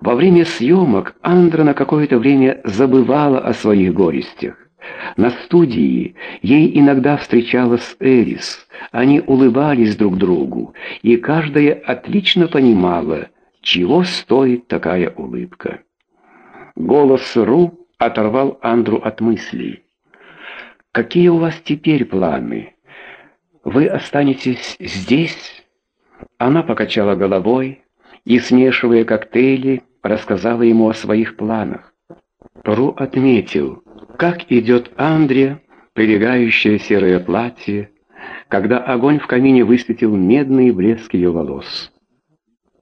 Во время съемок Андра на какое-то время забывала о своих горестях. На студии ей иногда встречалась Эрис. Они улыбались друг другу, и каждая отлично понимала, чего стоит такая улыбка. Голос Ру оторвал Андру от мыслей. «Какие у вас теперь планы? Вы останетесь здесь?» Она покачала головой и, смешивая коктейли, рассказала ему о своих планах. Ру отметил, как идет Андре, прилегающее серое платье, когда огонь в камине высветил медный блеск ее волос.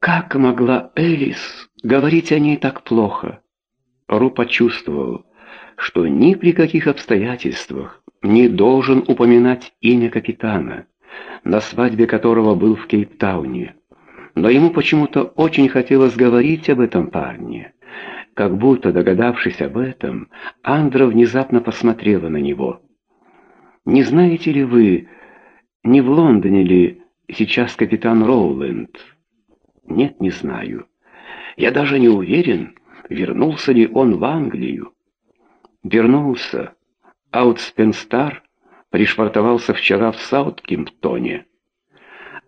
Как могла Элис говорить о ней так плохо? Ру почувствовал, что ни при каких обстоятельствах не должен упоминать имя капитана, на свадьбе которого был в Кейптауне. Но ему почему-то очень хотелось говорить об этом парне. Как будто догадавшись об этом, Андра внезапно посмотрела на него. «Не знаете ли вы, не в Лондоне ли сейчас капитан Роуленд?» «Нет, не знаю. Я даже не уверен, вернулся ли он в Англию». «Вернулся. Аутспенстар пришвартовался вчера в Саутгемптоне».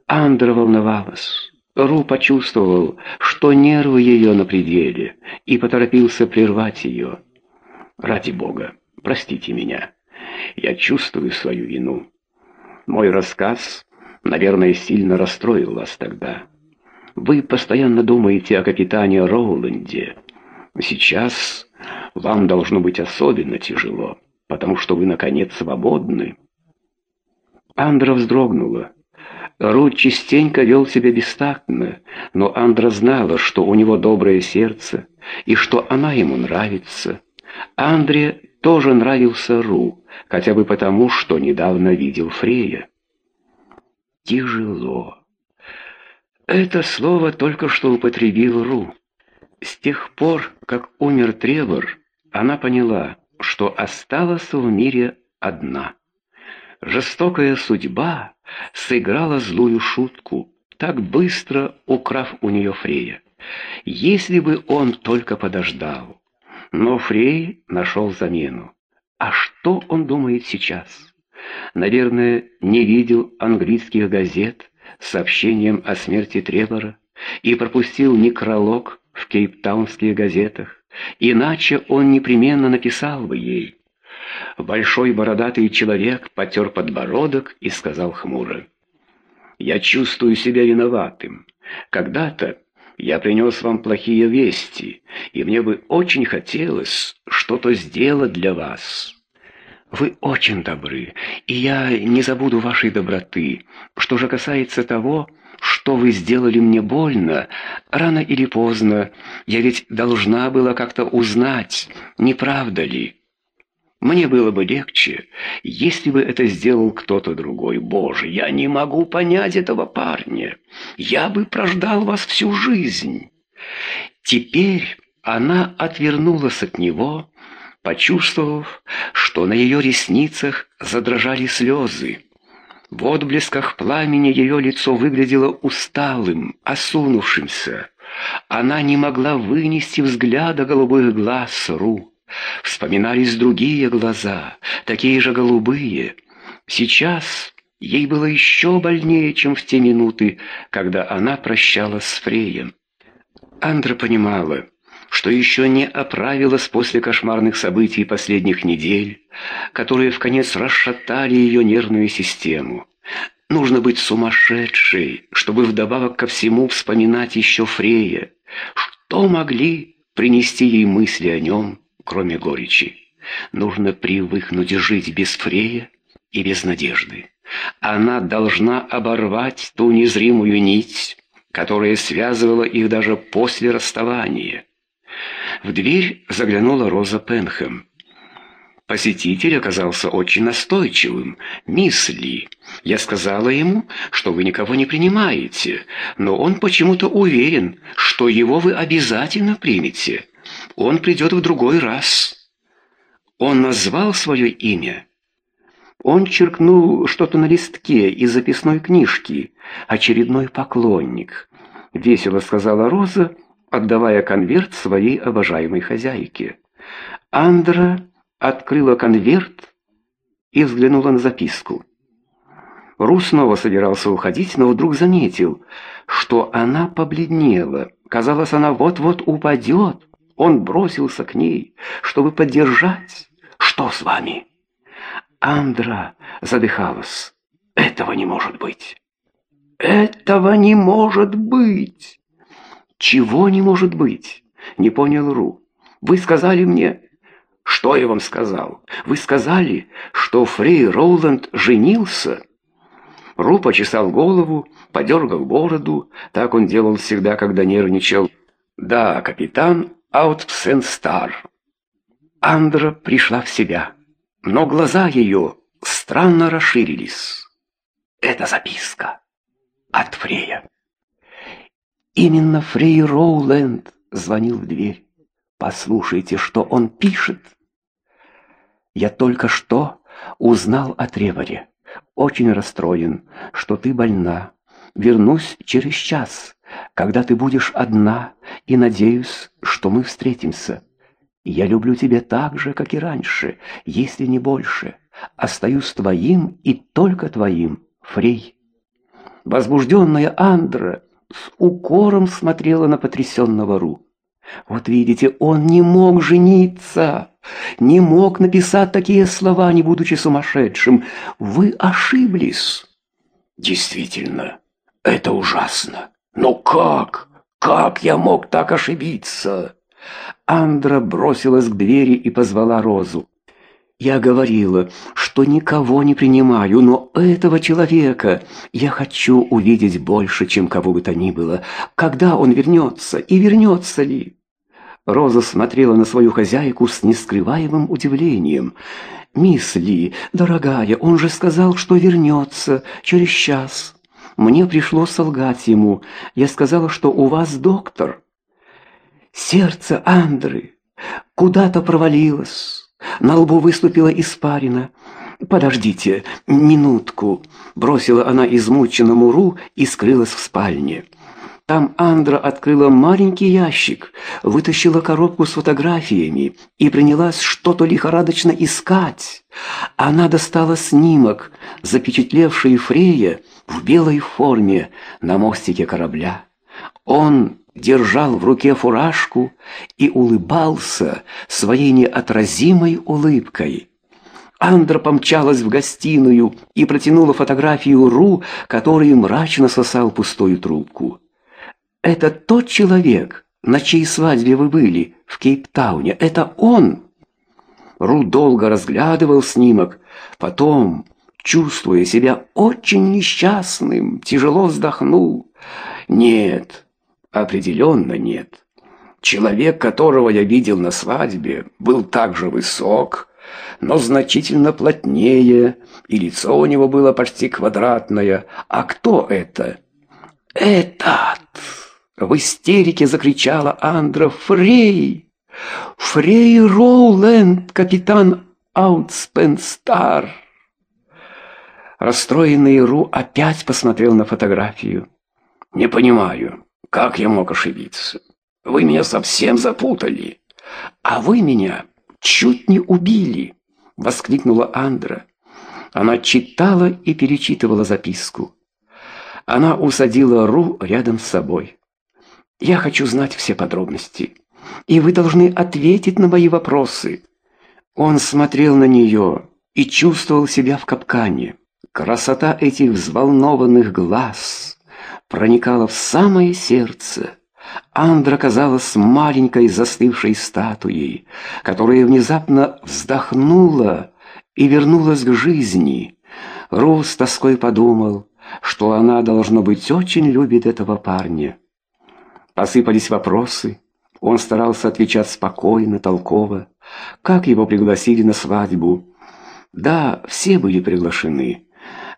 Андра волновалась. Ру почувствовал, что нервы ее на пределе, и поторопился прервать ее. «Ради Бога, простите меня. Я чувствую свою вину. Мой рассказ, наверное, сильно расстроил вас тогда. Вы постоянно думаете о капитане Роуленде. Сейчас вам должно быть особенно тяжело, потому что вы, наконец, свободны». Андра вздрогнула. Рут частенько вел себя бестактно, но Андра знала, что у него доброе сердце и что она ему нравится. Андре тоже нравился Ру, хотя бы потому, что недавно видел Фрея. Тяжело. Это слово только что употребил Ру. С тех пор, как умер Тревор, она поняла, что осталась в мире одна. Жестокая судьба сыграла злую шутку, так быстро украв у нее Фрея. Если бы он только подождал. Но Фрей нашел замену. А что он думает сейчас? Наверное, не видел английских газет с сообщением о смерти Тревора и пропустил некролог в кейптаунских газетах. Иначе он непременно написал бы ей. Большой бородатый человек потер подбородок и сказал хмуро. «Я чувствую себя виноватым. Когда-то я принес вам плохие вести, и мне бы очень хотелось что-то сделать для вас». «Вы очень добры, и я не забуду вашей доброты. Что же касается того, что вы сделали мне больно, рано или поздно я ведь должна была как-то узнать, не правда ли?» Мне было бы легче, если бы это сделал кто-то другой. Боже, я не могу понять этого парня. Я бы прождал вас всю жизнь. Теперь она отвернулась от него, почувствовав, что на ее ресницах задрожали слезы. В отблесках пламени ее лицо выглядело усталым, осунувшимся. Она не могла вынести взгляда голубых глаз Ру. Вспоминались другие глаза, такие же голубые. Сейчас ей было еще больнее, чем в те минуты, когда она прощалась с Фреем. Андра понимала, что еще не оправилась после кошмарных событий последних недель, которые в конец расшатали ее нервную систему. Нужно быть сумасшедшей, чтобы вдобавок ко всему вспоминать еще Фрея. Что могли принести ей мысли о нем? Кроме горечи. Нужно привыкнуть жить без Фрея и без надежды. Она должна оборвать ту незримую нить, которая связывала их даже после расставания. В дверь заглянула Роза Пенхэм. Посетитель оказался очень настойчивым. «Мисс Ли, я сказала ему, что вы никого не принимаете, но он почему-то уверен, что его вы обязательно примете. Он придет в другой раз. Он назвал свое имя. Он черкнул что-то на листке из записной книжки. Очередной поклонник. Весело сказала Роза отдавая конверт своей обожаемой хозяйке. Андра открыла конверт и взглянула на записку. Ру снова собирался уходить, но вдруг заметил, что она побледнела. Казалось, она вот-вот упадет. Он бросился к ней, чтобы поддержать. «Что с вами?» Андра задыхалась. «Этого не может быть!» «Этого не может быть!» «Чего не может быть?» Не понял Ру. «Вы сказали мне...» «Что я вам сказал? Вы сказали, что Фрей Роуланд женился?» Ру почесал голову, подергал бороду. Так он делал всегда, когда нервничал. «Да, капитан Аутпсенстар». Андра пришла в себя, но глаза ее странно расширились. «Это записка от Фрея». Именно Фрей Роуленд звонил в дверь. Послушайте, что он пишет. Я только что узнал о Треворе. Очень расстроен, что ты больна. Вернусь через час, когда ты будешь одна, и надеюсь, что мы встретимся. Я люблю тебя так же, как и раньше, если не больше. Остаюсь твоим и только твоим, Фрей. Возбужденная Андра с укором смотрела на потрясенного Ру. Вот видите, он не мог жениться, не мог написать такие слова, не будучи сумасшедшим. Вы ошиблись. Действительно, это ужасно. Но как? Как я мог так ошибиться? Андра бросилась к двери и позвала Розу. Я говорила, что никого не принимаю, но этого человека я хочу увидеть больше, чем кого бы то ни было. Когда он вернется и вернется ли? Роза смотрела на свою хозяйку с нескрываемым удивлением. «Мисс Ли, дорогая, он же сказал, что вернется через час. Мне пришлось солгать ему. Я сказала, что у вас доктор». Сердце Андры куда-то провалилось. На лбу выступила испарина. «Подождите, минутку», — бросила она измученному Ру и скрылась в спальне. Там Андра открыла маленький ящик, вытащила коробку с фотографиями и принялась что-то лихорадочно искать. Она достала снимок, запечатлевший Фрея в белой форме на мостике корабля. Он держал в руке фуражку и улыбался своей неотразимой улыбкой. Андра помчалась в гостиную и протянула фотографию Ру, который мрачно сосал пустую трубку. «Это тот человек, на чьей свадьбе вы были в Кейптауне. Это он!» Ру долго разглядывал снимок, потом, чувствуя себя очень несчастным, тяжело вздохнул. «Нет, Определенно нет. Человек, которого я видел на свадьбе, был также высок, но значительно плотнее, и лицо у него было почти квадратное. А кто это? Этот! В истерике закричала Андра Фрей. Фрей Роуленд, капитан Аутспенстар. Расстроенный Ру опять посмотрел на фотографию. Не понимаю. Как я мог ошибиться? Вы меня совсем запутали. А вы меня чуть не убили, воскликнула Андра. Она читала и перечитывала записку. Она усадила Ру рядом с собой. Я хочу знать все подробности, и вы должны ответить на мои вопросы. Он смотрел на нее и чувствовал себя в капкане. Красота этих взволнованных глаз проникала в самое сердце. Андра казалась маленькой застывшей статуей, которая внезапно вздохнула и вернулась к жизни. Рус тоской подумал, что она, должно быть, очень любит этого парня. Посыпались вопросы. Он старался отвечать спокойно, толково. Как его пригласили на свадьбу? Да, все были приглашены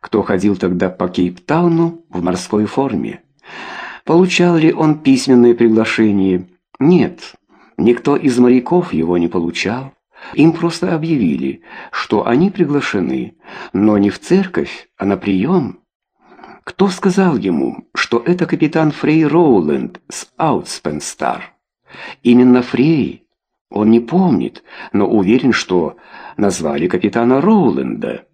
кто ходил тогда по Кейптауну в морской форме. Получал ли он письменное приглашение? Нет, никто из моряков его не получал. Им просто объявили, что они приглашены, но не в церковь, а на прием. Кто сказал ему, что это капитан Фрей Роуленд с Аутспенстар? Именно Фрей. Он не помнит, но уверен, что назвали капитана Роуленда.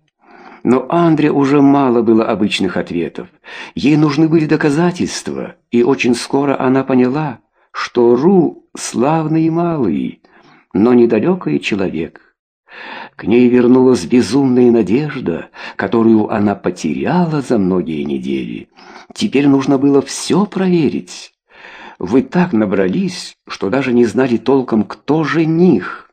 Но Андре уже мало было обычных ответов. Ей нужны были доказательства, и очень скоро она поняла, что Ру славный и малый, но недалекий человек. К ней вернулась безумная надежда, которую она потеряла за многие недели. Теперь нужно было все проверить. Вы так набрались, что даже не знали толком, кто жених.